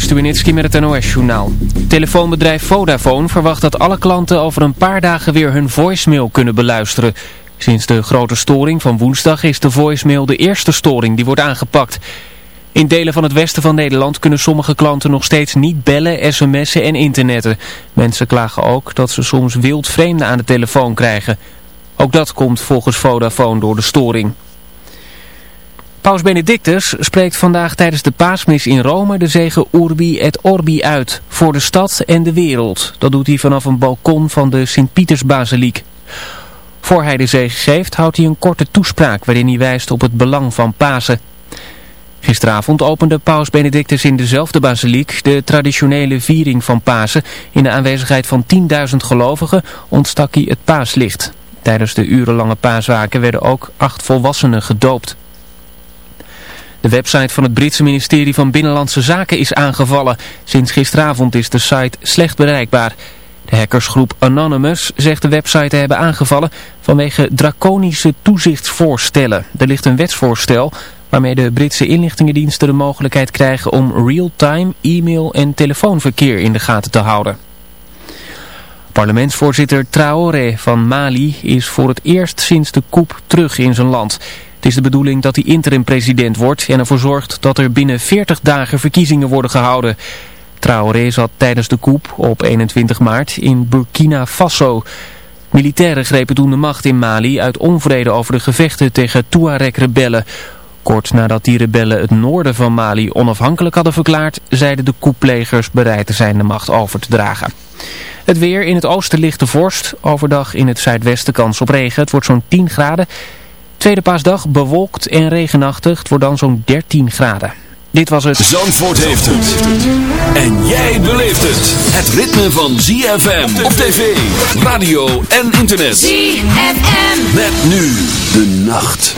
Stubenitski met het NOS-journaal. Telefoonbedrijf Vodafone verwacht dat alle klanten over een paar dagen weer hun voicemail kunnen beluisteren. Sinds de grote storing van woensdag is de voicemail de eerste storing die wordt aangepakt. In delen van het westen van Nederland kunnen sommige klanten nog steeds niet bellen, sms'en en internetten. Mensen klagen ook dat ze soms wild vreemden aan de telefoon krijgen. Ook dat komt volgens Vodafone door de storing. Paus Benedictus spreekt vandaag tijdens de paasmis in Rome de zegen Urbi et Orbi uit voor de stad en de wereld. Dat doet hij vanaf een balkon van de Sint-Pietersbasiliek. Voor hij de zegen geeft houdt hij een korte toespraak waarin hij wijst op het belang van Pasen. Gisteravond opende paus Benedictus in dezelfde basiliek de traditionele viering van Pasen. In de aanwezigheid van 10.000 gelovigen ontstak hij het paaslicht. Tijdens de urenlange paaswaken werden ook acht volwassenen gedoopt. De website van het Britse ministerie van Binnenlandse Zaken is aangevallen. Sinds gisteravond is de site slecht bereikbaar. De hackersgroep Anonymous zegt de website te hebben aangevallen vanwege draconische toezichtsvoorstellen. Er ligt een wetsvoorstel waarmee de Britse inlichtingendiensten de mogelijkheid krijgen om real-time e-mail en telefoonverkeer in de gaten te houden. Parlementsvoorzitter Traoré van Mali is voor het eerst sinds de coup terug in zijn land. Het is de bedoeling dat hij interim-president wordt en ervoor zorgt dat er binnen 40 dagen verkiezingen worden gehouden. Traoré zat tijdens de coup op 21 maart in Burkina Faso. Militairen grepen toen de macht in Mali uit onvrede over de gevechten tegen Tuareg-rebellen. Kort nadat die rebellen het noorden van Mali onafhankelijk hadden verklaard, zeiden de koeplegers bereid te zijn de macht over te dragen. Het weer in het oosten ligt de vorst, overdag in het zuidwesten kans op regen. Het wordt zo'n 10 graden. Tweede paasdag bewolkt en regenachtig. Het wordt dan zo'n 13 graden. Dit was het. Zandvoort heeft het. En jij beleeft het. Het ritme van ZFM op tv, radio en internet. ZFM. Met nu de nacht.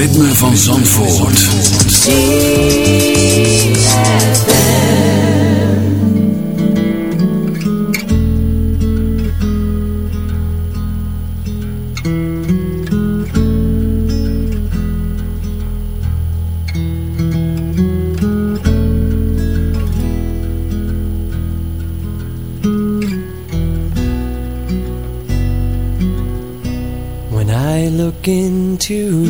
Ritme van Zandvoort. When I look into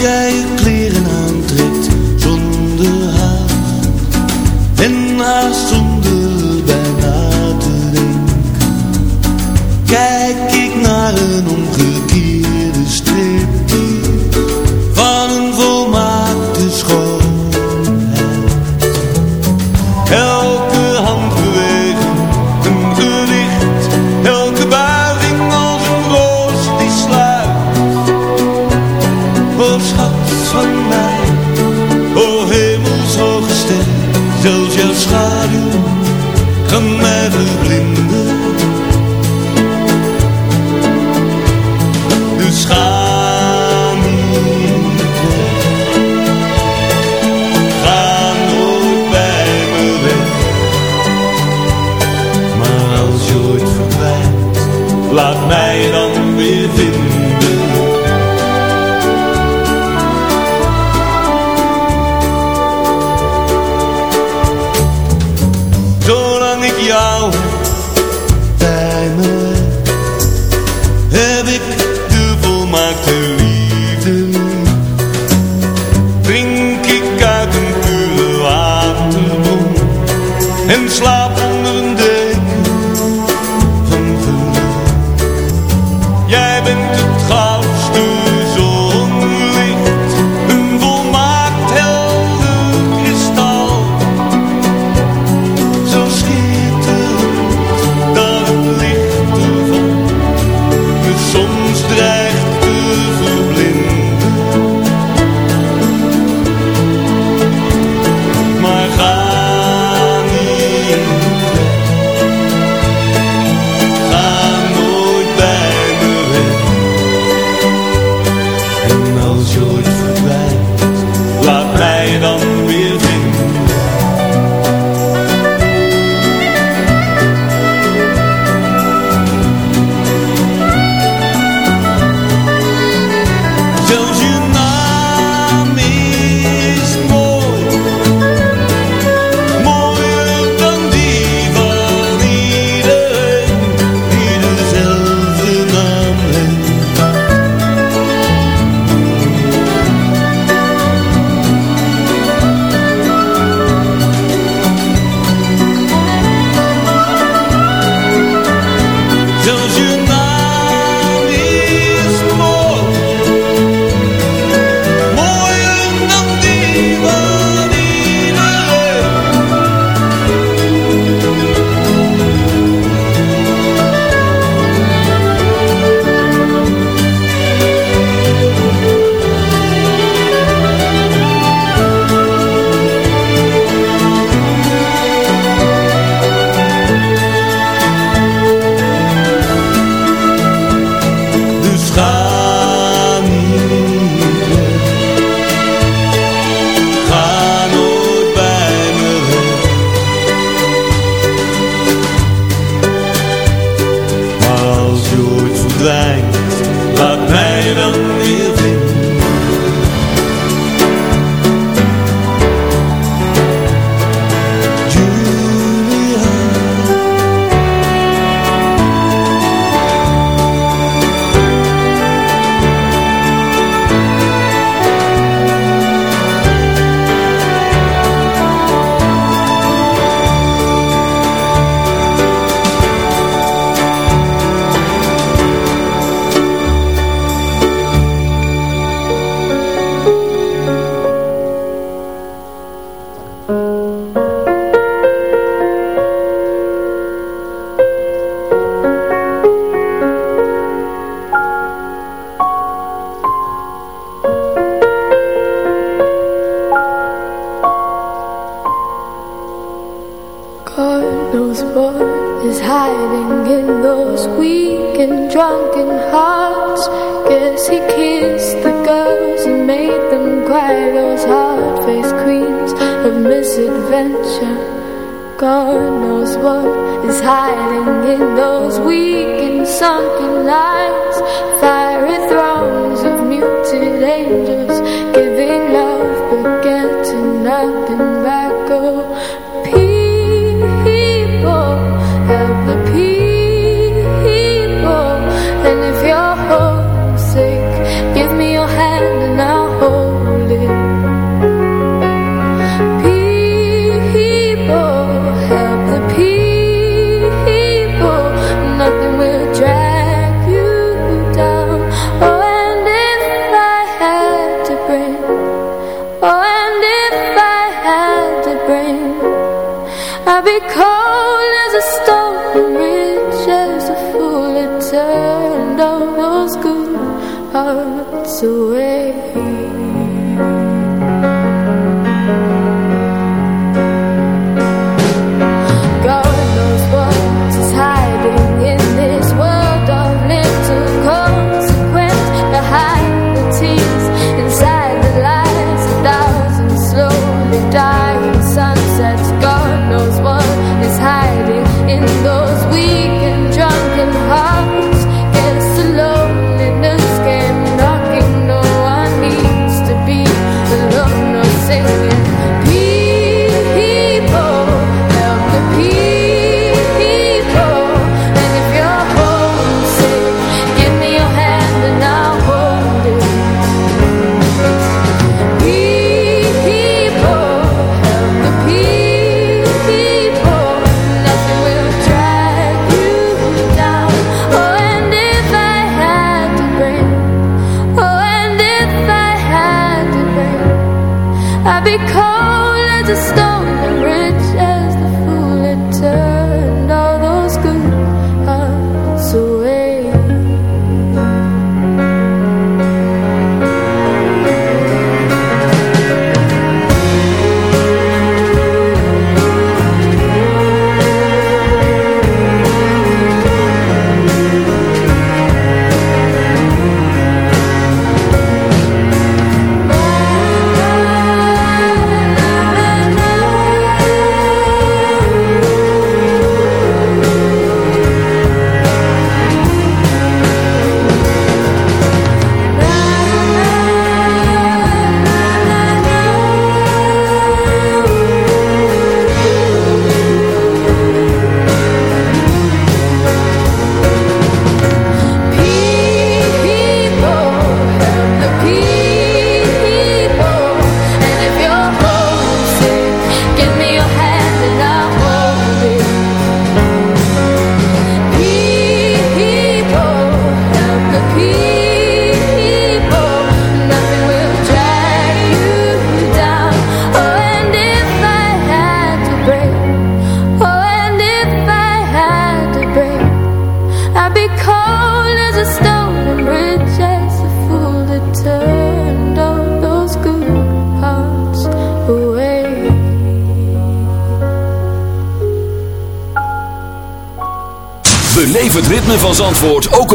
jij je kleren aantrekt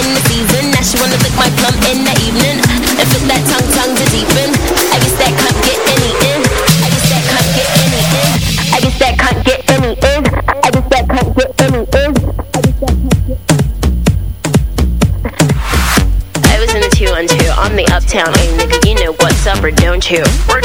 In the season. Now she wanna lick my plum in the evening. And fit that tongue, tongue to deepen. I guess that can't get any in. I guess that can't get any in. I guess that can't get any in. I guess that can't get any in. I was in the 212 on the uptown, hey nigga, you know what's up or don't you? Word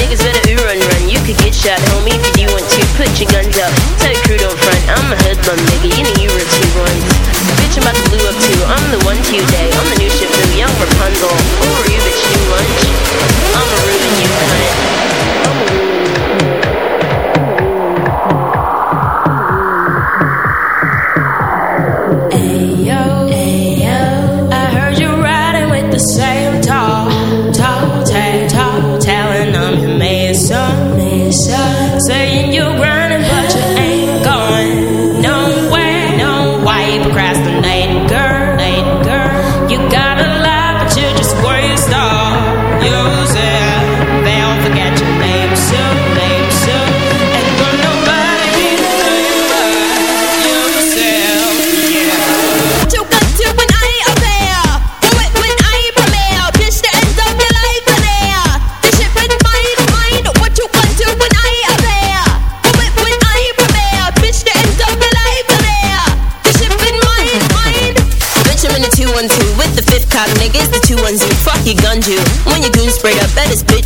Niggas better run run. You could get shot, homie, if you want to. Put your guns up. Tell your crew don't front. I'm a hoodlum, nigga. You know you were two ones. Bitch, I'm about to blue up too. I'm the one to day. I'm the new ship new young Rapunzel. Who are you, bitch? New lunch? I'ma ruin you, cunt. I'ma ruin you.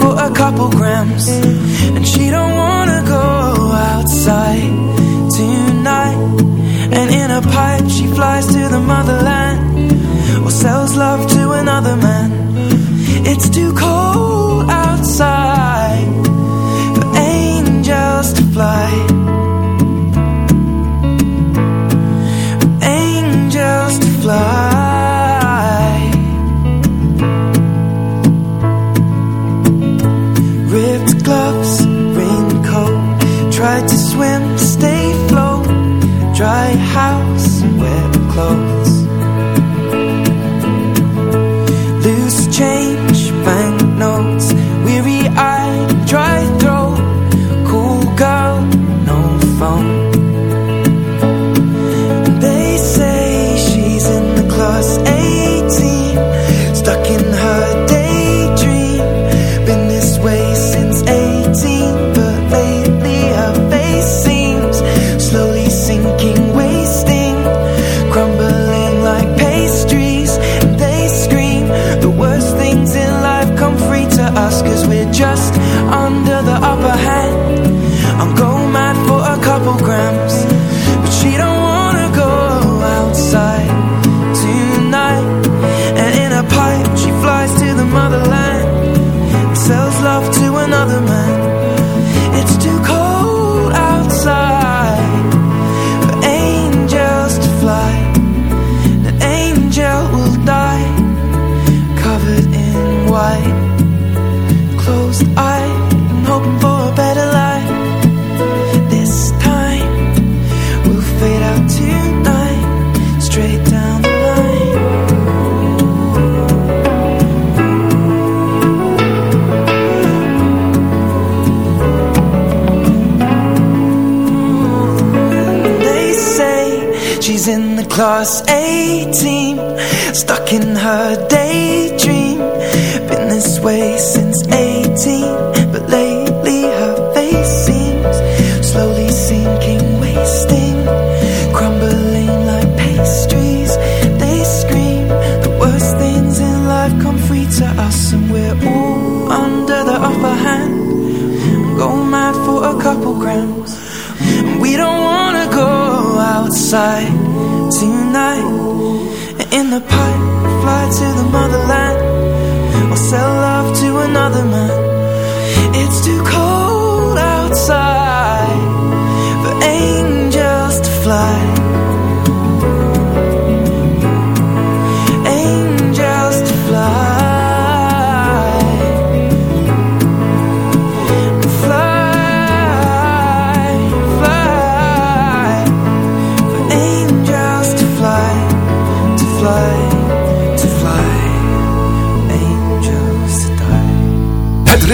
For a couple grams, and she don't wanna go outside tonight. And in a pipe she flies to the motherland Or sells love to another man in the class A team Stuck in her daydream fly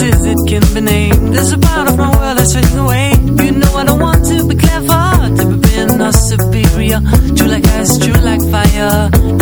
is, it? Can be named There's a part of my world that's fading away. You know I don't want to be clever. To be being or superior. True like ice, true like fire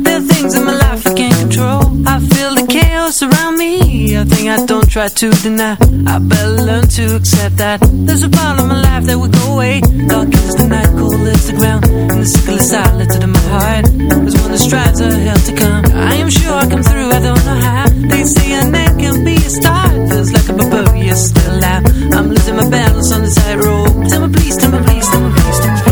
A thing I don't try to deny. I better learn to accept that. There's a part of my life that will go away. Dark as the night, cold as the ground. And the sickle is silent in my heart There's one that strives a hell to come. I am sure I come through, I don't know how. They say a man can be a start Feels like a barbarian still. Alive I'm losing my balance on the tightrope Tell me please, tell me please, tell me please, tell me please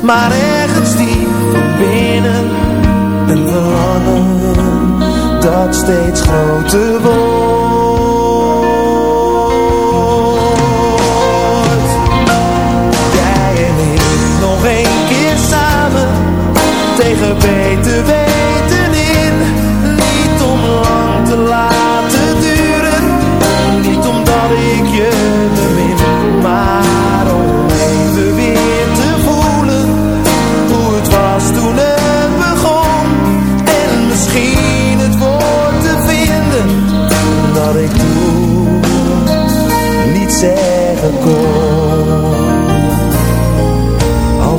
maar ergens diep van binnen een verlangen dat steeds groter wordt. Jij en ik nog een keer samen tegen beter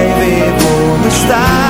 jij weer voor me staat.